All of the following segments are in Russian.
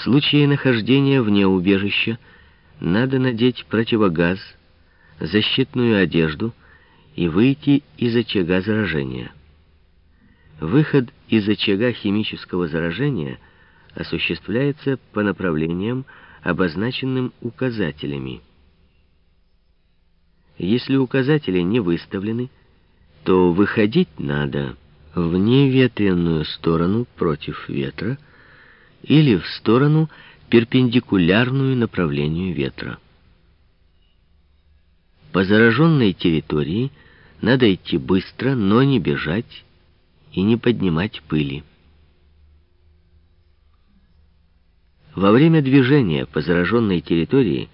В случае нахождения вне убежища надо надеть противогаз, защитную одежду и выйти из очага заражения. Выход из очага химического заражения осуществляется по направлениям, обозначенным указателями. Если указатели не выставлены, то выходить надо в неветренную сторону против ветра или в сторону, перпендикулярную направлению ветра. По зараженной территории надо идти быстро, но не бежать и не поднимать пыли. Во время движения по зараженной территории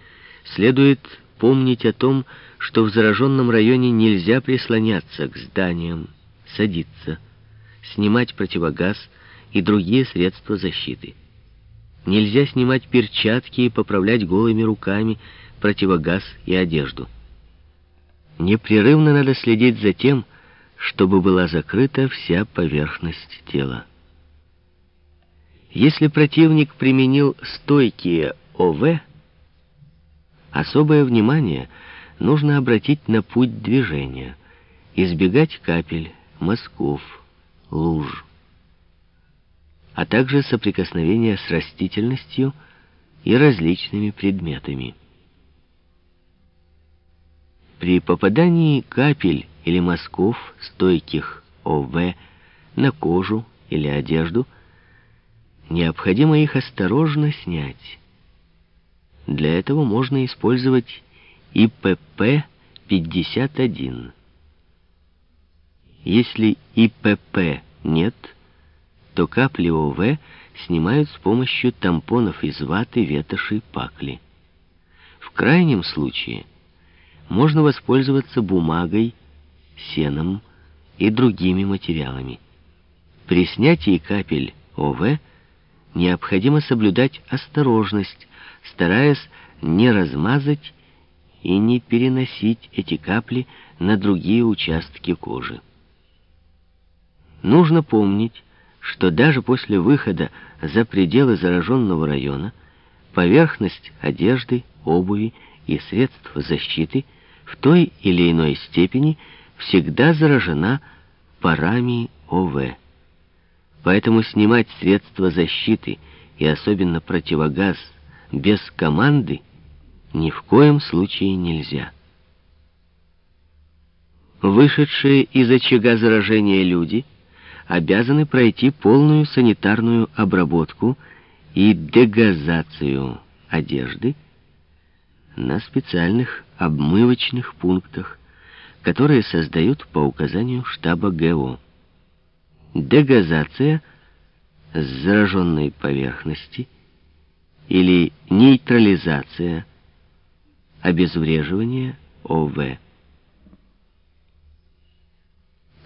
следует помнить о том, что в зараженном районе нельзя прислоняться к зданиям, садиться, снимать противогаз и другие средства защиты. Нельзя снимать перчатки и поправлять голыми руками противогаз и одежду. Непрерывно надо следить за тем, чтобы была закрыта вся поверхность тела. Если противник применил стойкие ОВ, особое внимание нужно обратить на путь движения, избегать капель, мазков, луж, а также соприкосновения с растительностью и различными предметами. При попадании капель или мазков, стойких ОВ, на кожу или одежду, необходимо их осторожно снять. Для этого можно использовать ИПП-51. Если ИПП нет, то капли ОВ снимают с помощью тампонов из ваты, ветоши, пакли. В крайнем случае можно воспользоваться бумагой, сеном и другими материалами. При снятии капель ОВ необходимо соблюдать осторожность, стараясь не размазать и не переносить эти капли на другие участки кожи. Нужно помнить, что даже после выхода за пределы зараженного района поверхность одежды, обуви и средств защиты в той или иной степени всегда заражена парами ОВ. Поэтому снимать средства защиты и особенно противогаз без команды ни в коем случае нельзя. Вышедшие из очага заражения люди обязаны пройти полную санитарную обработку и дегазацию одежды на специальных обмывочных пунктах, которые создают по указанию штаба ГО. Дегазация с зараженной поверхности или нейтрализация, обезвреживание ОВ.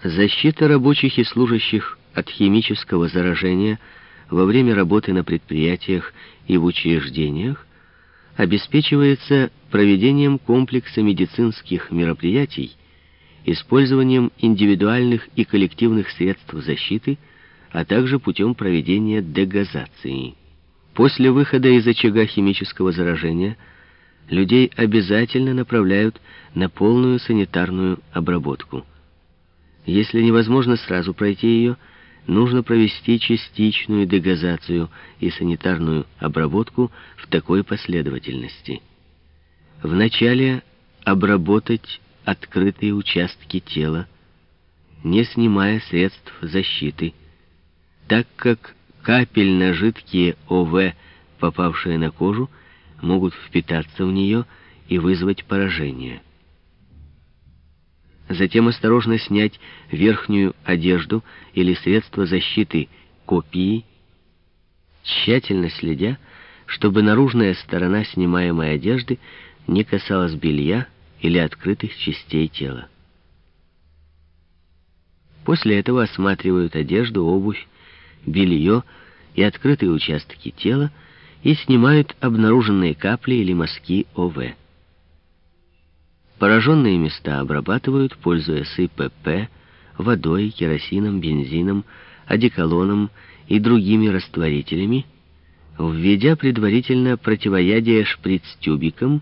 Защита рабочих и служащих от химического заражения во время работы на предприятиях и в учреждениях обеспечивается проведением комплекса медицинских мероприятий, использованием индивидуальных и коллективных средств защиты, а также путем проведения дегазации. После выхода из очага химического заражения людей обязательно направляют на полную санитарную обработку. Если невозможно сразу пройти ее, нужно провести частичную дегазацию и санитарную обработку в такой последовательности. Вначале обработать открытые участки тела, не снимая средств защиты, так как капельно-жидкие ОВ, попавшие на кожу, могут впитаться в нее и вызвать поражение. Затем осторожно снять верхнюю одежду или средства защиты копии, тщательно следя, чтобы наружная сторона снимаемой одежды не касалась белья или открытых частей тела. После этого осматривают одежду, обувь, белье и открытые участки тела и снимают обнаруженные капли или мазки ОВ. Пораженные места обрабатывают, пользуясь ИПП, водой, керосином, бензином, одеколоном и другими растворителями, Введя предварительно противоядие шприц-тюбиком,